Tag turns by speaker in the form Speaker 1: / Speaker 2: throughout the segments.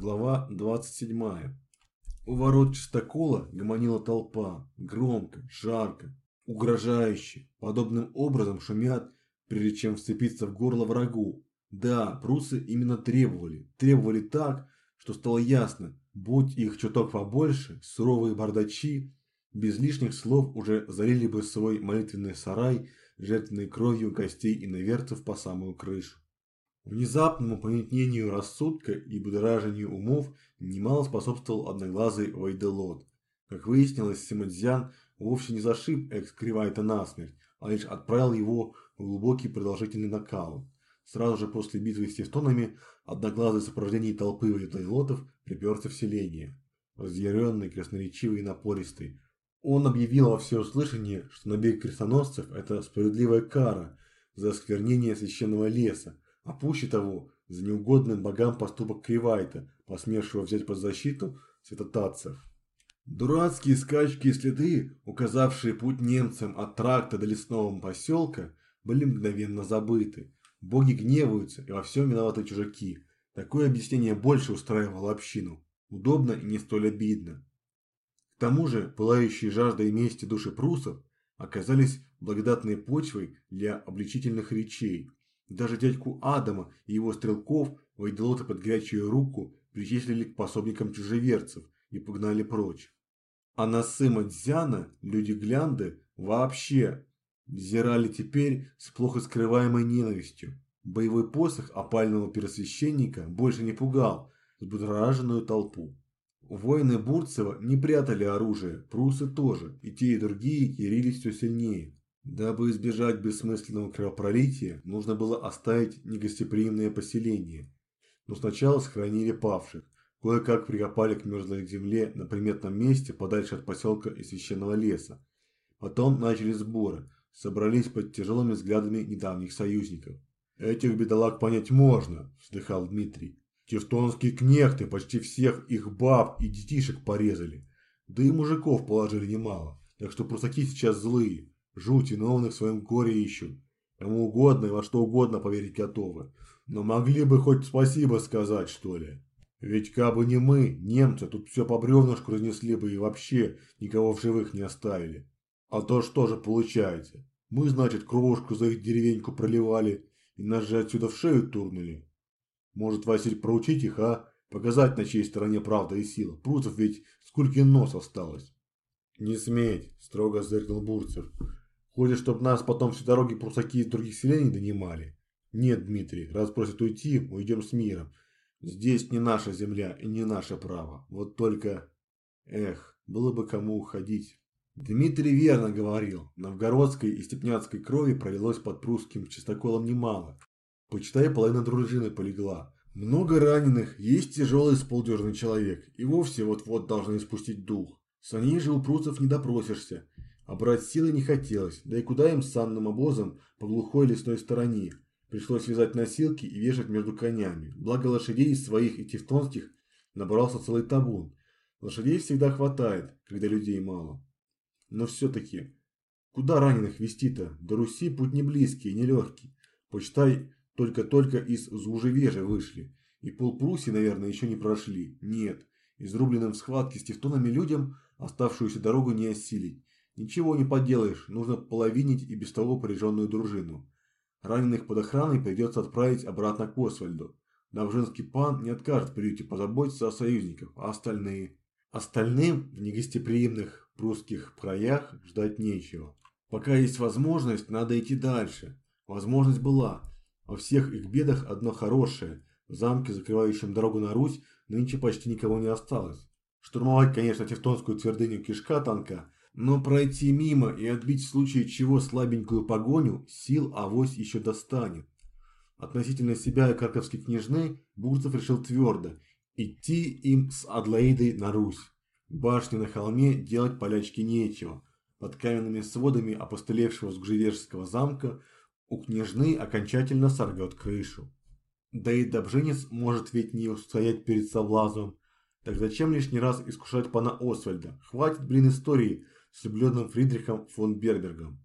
Speaker 1: Глава 27. У ворот чистокола гомонила толпа, громко, жарко, угрожающе, подобным образом шумят, прежде чем вцепиться в горло врагу. Да, прусы именно требовали, требовали так, что стало ясно, будь их чуток побольше, суровые бардачи, без лишних слов уже залили бы свой молитвенный сарай, жертвенной кровью костей и наверцев по самую крышу. Внезапному помятнению рассудка и будоражению умов немало способствовал одноглазый Вайделот. Как выяснилось, Симадзян вовсе не зашиб экс-кривайта насмерть, а лишь отправил его в глубокий продолжительный нокаут. Сразу же после битвы с тевтонами одноглазый в сопровождении толпы Вайделотов приперся в селение. Разъяренный, красноречивый и напористый. Он объявил во всеуслышание, что набег крестоносцев – это справедливая кара за осквернение священного леса, а пуще того, за неугодным богам поступок Кривайта, посмевшего взять под защиту святотатцев. Дурацкие скачки и следы, указавшие путь немцам от тракта до лесного поселка, были мгновенно забыты. Боги гневаются, и во всем виноваты чужаки. Такое объяснение больше устраивало общину. Удобно и не столь обидно. К тому же, пылающие жаждой мести души прусов оказались благодатной почвой для обличительных речей. Даже дядьку Адама и его стрелков Вайделоты под горячую руку причислили к пособникам чужеверцев и погнали прочь. А на сыма Дзяна люди Глянды вообще взирали теперь с плохо скрываемой ненавистью. Боевой посох опального первосвященника больше не пугал взбудораженную толпу. Воины Бурцева не прятали оружие, прусы тоже, и те и другие ярились все сильнее. Дабы избежать бессмысленного кровопролития, нужно было оставить негостеприимное поселение. Но сначала сохранили павших, кое-как прикопали к мерзлой земле на приметном месте подальше от поселка и священного леса. Потом начали сборы, собрались под тяжелыми взглядами недавних союзников. «Этих бедолаг понять можно», – вздыхал Дмитрий. «Тевтонские кнехты почти всех их баб и детишек порезали. Да и мужиков положили немало, так что прусаки сейчас злые. Жуть виновных в своем горе ищут. Кому угодно и во что угодно поверить готовы. Но могли бы хоть спасибо сказать, что ли. Ведь кабы не мы, немцы, тут все по бревнышку разнесли бы и вообще никого в живых не оставили. А то что же получается? Мы, значит, кровушку за их деревеньку проливали и нас же отсюда в шею турнули. Может, Василь, проучить их, а? Показать, на чьей стороне правда и сила. Прусов ведь сколько нос осталось. Не сметь, строго зыркнул Бурцев. Хочешь, чтобы нас потом всю дороги прусаки из других селений донимали? Нет, Дмитрий, раз просят уйти, уйдем с миром. Здесь не наша земля и не наше право. Вот только... Эх, было бы кому уходить. Дмитрий верно говорил. Новгородской и степняцкой крови пролилось под прусским чистоколом немало. Почитай, половина дружины полегла. Много раненых, есть тяжелый с полдюжины человек, и вовсе вот-вот должны спустить дух. Саней же у прусов не допросишься, а брать силы не хотелось, да и куда им с санным обозом по глухой лесной стороне. Пришлось вязать носилки и вешать между конями. Благо лошадей своих и тевтонских набрался целый табун. Лошадей всегда хватает, когда людей мало. Но все-таки, куда раненых вести-то? До Руси путь не близкий и не легкий. Почитай, только-только из Зужевежа вышли. И полпруси, наверное, еще не прошли. Нет, изрубленным в схватке с тевтонами людям оставшуюся дорогу не осилить. Ничего не поделаешь, нужно половинить и без того поряженную дружину. Раненых под охраной придется отправить обратно к Освальду. Навжинский пан не откажет приюте позаботиться о союзниках, а остальные... Остальным в негостеприимных прусских краях ждать нечего. Пока есть возможность, надо идти дальше. Возможность была. Во всех их бедах одно хорошее. В замке, закрывающем дорогу на Русь, нынче почти никого не осталось. Штурмовать, конечно, Тевтонскую твердыню кишка танка – но пройти мимо и отбить в случае чего слабенькую погоню сил авось еще достанет. Относительно себя и Карковской княжны Бурцев решил твердо – идти им с Адлоидой на Русь. Башни на холме делать полячки нечего. Под каменными сводами опостылевшего Сгжевежского замка у княжны окончательно сорвет крышу. Да и Добженец может ведь не устоять перед соблазном. Так зачем лишний раз искушать пана Освальда? Хватит, блин, истории – с влюбленным Фридрихом фон Бербергом.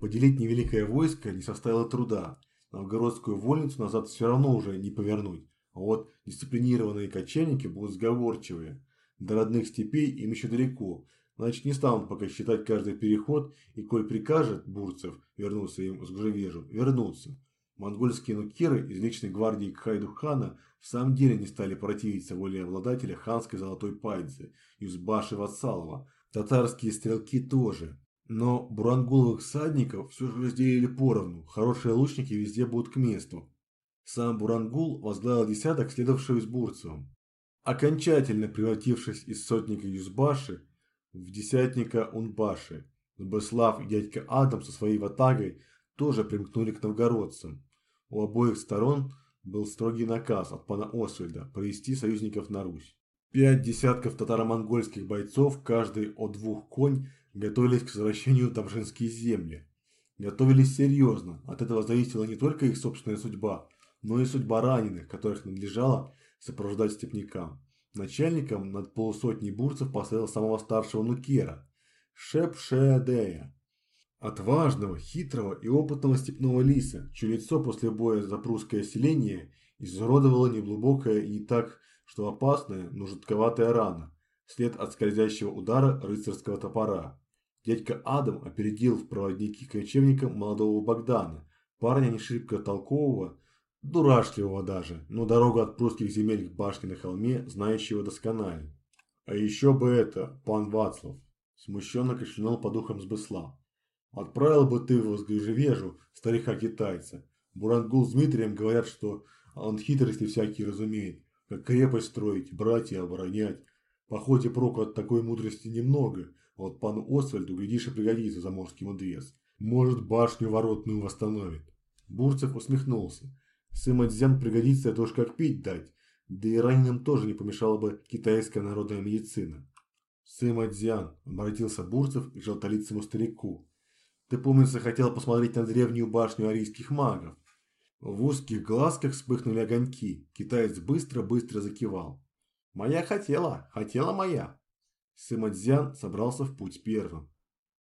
Speaker 1: Поделить невеликое войско не составило труда. Новгородскую вольницу назад все равно уже не повернуть. а вот дисциплинированные кочевники будут сговорчивые. До родных степей им еще далеко, значит не станут пока считать каждый переход, и коль прикажет Бурцев вернуться им с Гжевежу, вернуться. Монгольские нукеры из личной гвардии Кхайду-хана в самом деле не стали противиться воле обладателя ханской золотой пайдзы, Юзбаши Вассалова, татарские стрелки тоже. Но бурангуловых всадников все же разделили поровну, хорошие лучники везде будут к месту. Сам Бурангул возглавил десяток, следовавших с Бурцевым, окончательно превратившись из сотника Юзбаши в десятника Унбаши. Сбыслав и дядька Адам со своей ватагой тоже примкнули к новгородцам. У обоих сторон был строгий наказ от пана Освальда провести союзников на Русь. Пять десятков татаро-монгольских бойцов, каждый от двух конь, готовились к возвращению в Добжинские земли. Готовились серьезно, от этого зависела не только их собственная судьба, но и судьба раненых, которых надлежало сопровождать степнякам. Начальником над полусотней бурцев поставил самого старшего Нукера, Шепшеадея. Отважного, хитрого и опытного степного лиса, чье лицо после боя за прусское селение изуродовало неглубокое и не так, что опасная, но жутковатая рана, след от скользящего удара рыцарского топора. Дядька Адам опередил в проводники кочевника молодого Богдана, парня не шибко толкового, дурашливого даже, но дорогу от прусских земель к башне на холме, знающего досконально. А еще бы это, пан Вацлав, смущенно кашлянул по духам Сбыслав. Отправил бы ты в Сгрижевежу старика-китайца. Бурангул с Дмитрием говорят, что он хитрости всякие разумеет, как крепость строить, братья оборонять. По ходе проку от такой мудрости немного, а вот пану Освальду, глядишь, и пригодится заморский мудрец. Может, башню воротную восстановит. Бурцев усмехнулся. Сымадзян пригодится, это уж как пить дать. Да и раненым тоже не помешала бы китайская народная медицина. Сымадзян, обратился Бурцев к желтолицему старику. Ты, помнится, хотел посмотреть на древнюю башню арийских магов. В узких глазках вспыхнули огоньки. Китаец быстро-быстро закивал. «Моя хотела, хотела моя». Сымадзян собрался в путь первым.